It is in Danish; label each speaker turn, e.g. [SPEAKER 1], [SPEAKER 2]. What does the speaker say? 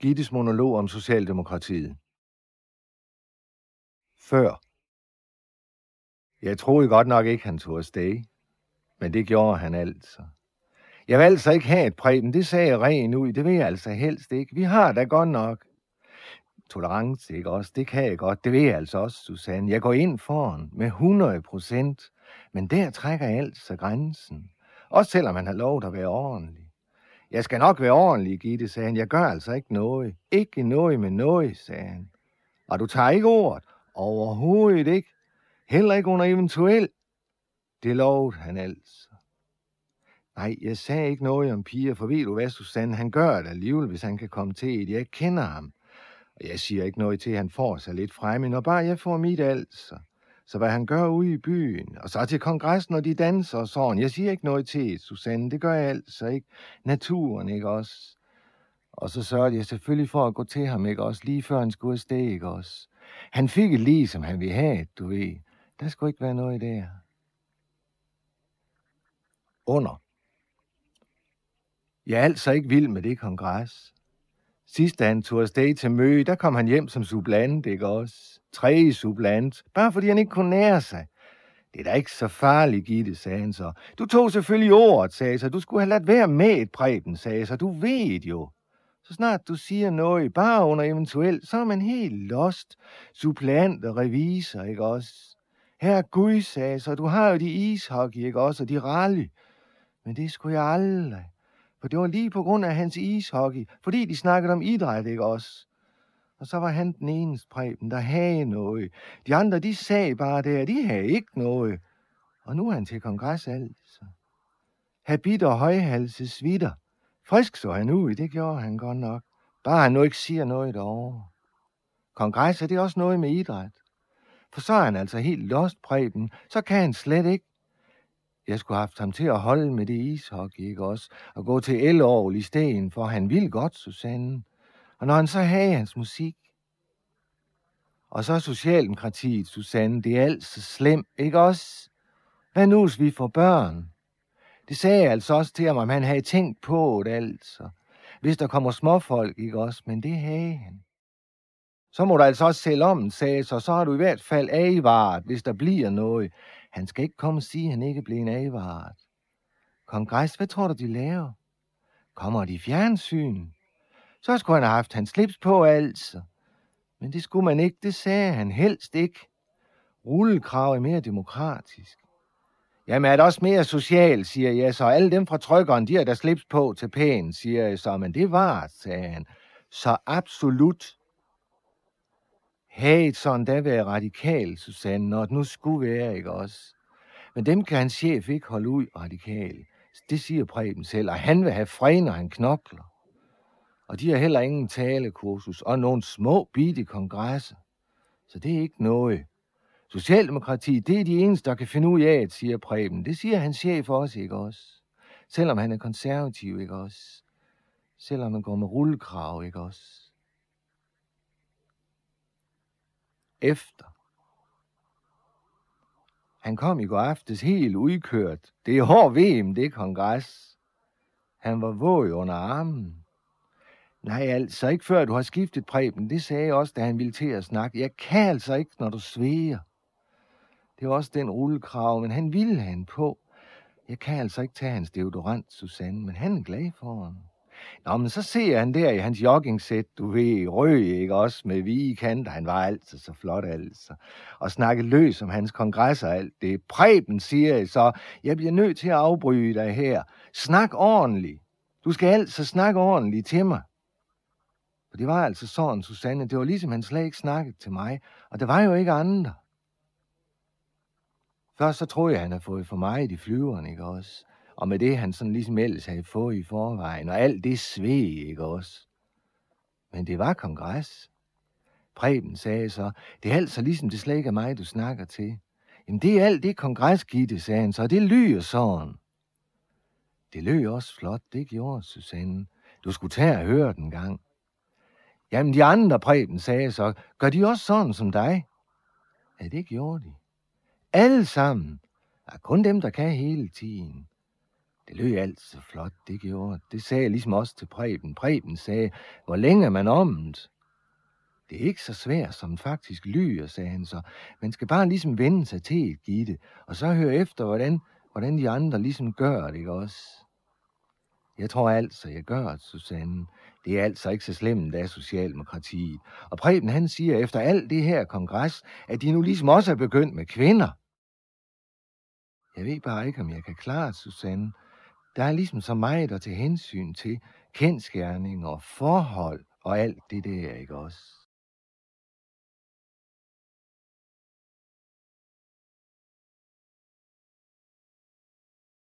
[SPEAKER 1] Gittes monolog om Socialdemokratiet. Før. Jeg troede godt nok ikke, han tog afsted. Men det gjorde han altså. Jeg vil altså ikke have et præben, det sagde jeg ren ud, det vil jeg altså helst ikke. Vi har da godt nok. Tolerance, ikke også? Det kan jeg godt, det vil jeg altså også, Susanne. Jeg går ind foran med 100 procent, men der trækker jeg altså grænsen. Også selvom man har lovet at være ordentlig. Jeg skal nok være ordentlig, Gitte, sagde han. Jeg gør altså ikke noget. Ikke noget med noget, sagde han. Og du tager ikke ordet. Overhovedet ikke. Heller ikke under eventuel. Det lovede han altså. Nej, jeg sagde ikke noget om piger, for ved du hvad, Susanne, han gør det alligevel, hvis han kan komme til et. Jeg kender ham. Og jeg siger ikke noget til, at han får sig lidt fremme, når bare jeg får mit altså. Så hvad han gør ude i byen, og så til kongressen, når de danser og sådan. Jeg siger ikke noget til, Susanne, det gør jeg altså ikke. Naturen, ikke også? Og så sørgede jeg selvfølgelig for at gå til ham, ikke også? Lige før han skulle afsted, ikke også? Han fik et lige, som han ville have, du ved. Der skulle ikke være noget der. Under. Jeg er altså ikke vild med det kongres. Sidst da han tog afsted til møde, der kom han hjem som sublant, ikke også? Tre sublant, bare fordi han ikke kunne nære sig. Det er da ikke så farligt, Gitte, sagde han så. Du tog selvfølgelig ordet, sagde så. Du skulle have ladt være med et præben, sagde så. Du ved jo. Så snart du siger noget, bare under eventuelt, så er man helt lost. Supplant og revisor, ikke også? Her Gud, sagde så. Du har jo de ishockey, ikke også? Og de rally. Men det skulle jeg aldrig. For det var lige på grund af hans ishockey, fordi de snakkede om idræt, ikke også? Og så var han den eneste præben, der havde noget. De andre, de sagde bare der, de havde ikke noget. Og nu er han til kongres altså. Habit og højhalse svitter. Frisk så han ud, det gjorde han godt nok. Bare han nu ikke siger noget derovre. Kongres er det også noget med idræt. For så er han altså helt lost præben, så kan han slet ikke. Jeg skulle have haft ham til at holde med det ishockey, ikke også? Og gå til elorgel i stedet, for han ville godt, Susanne. Og når han så havde hans musik. Og så Socialdemokratiet, Susanne, det er alt så slemt, ikke også? Hvad nu, hvis vi får børn? Det sagde jeg altså også til ham, om han havde tænkt på det, altså. Hvis der kommer småfolk, ikke også? Men det havde han. Så må du altså også sælge om, sagde så, så har du i hvert fald advaret, hvis der bliver noget. Han skal ikke komme og sige, at han ikke blev en advaret. Kongres, hvad tror du, de laver? Kommer de fjernsyn? Så skulle han have haft hans slips på, altså. Men det skulle man ikke, det sagde han helst ikke. Rullekrav er mere demokratisk. Jamen er det også mere social, siger jeg så. Alle dem fra trykkeren, de har der slips på til pæn, siger jeg så. Men det var, sagde han. Så absolut. Hey, sådan da være radikal, Susanne, når det nu skulle være, ikke også? Men dem kan hans chef ikke holde ud radikal. Det siger Preben selv, og han vil have fred, når han knokler. Og de har heller ingen talekursus og nogle små bitte kongresser. Så det er ikke noget. Socialdemokrati, det er de eneste, der kan finde ud af, siger Preben. Det siger hans chef også, ikke også? Selvom han er konservativ, ikke også? Selvom han går med rullekrav, ikke også? Efter. Han kom i går aftes helt udkørt. Det er hård VM, det kongres. Han var våg under armen. Nej, altså ikke før du har skiftet Preben. Det sagde jeg også, da han ville til at snakke. Jeg kan altså ikke, når du sveger. Det var også den rullekrav, men han ville han på. Jeg kan altså ikke tage hans deodorant, Susanne, men han er glad for ham. Nå, men så ser han der i hans joggingsæt, du ved, røg, ikke også, med vige kanter. Han var altid så flot, altså. Og snakke løs om hans kongresser og alt det. Preben siger jeg så, jeg bliver nødt til at afbryde dig her. Snak ordentligt. Du skal altså snakke ordentligt til mig. For det var altså sådan, Susanne, det var ligesom han slet ikke snakket til mig, og der var jo ikke andre. Først så troede jeg, han havde fået for meget i flyveren, ikke også? Og med det, han sådan ligesom ellers havde fået i forvejen, og alt det sved, ikke også? Men det var kongres. Preben sagde så, det er altså ligesom det slet ikke er mig, du snakker til. Jamen det er alt det kongres, Gitte, sagde han så, det lyder sådan. Det lød også flot, det gjorde Susanne. Du skulle tage og høre den gang. Jamen de andre, Preben sagde så, gør de også sådan som dig? Ja, det gjorde de. Alle sammen. Der er kun dem, der kan hele tiden. Det lød alt så flot, det gjorde. Det sagde jeg ligesom også til Preben. Preben sagde, hvor længe er man ommet? Det er ikke så svært, som faktisk lyder, sagde han så. Man skal bare ligesom vende sig til et Gitte, og så høre efter, hvordan, hvordan de andre ligesom gør det, ikke også? Jeg tror altså, jeg gør det, Susanne. Det er altså ikke så slemt, er Socialdemokratiet. Og Preben han siger efter alt det her kongres, at de nu ligesom også er begyndt med kvinder. Jeg ved bare ikke, om jeg kan klare det, Susanne. Der er ligesom så meget at tage hensyn til. Kendskærning og forhold og alt det der, ikke også?